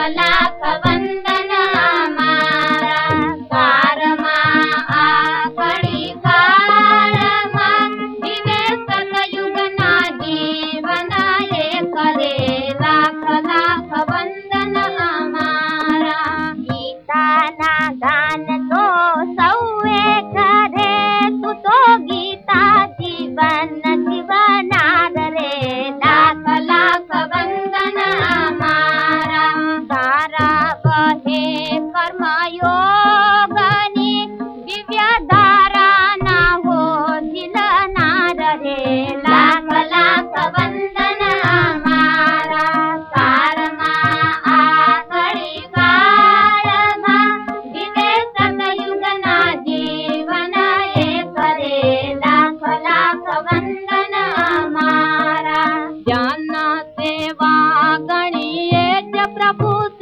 कमला कवन्द আমরা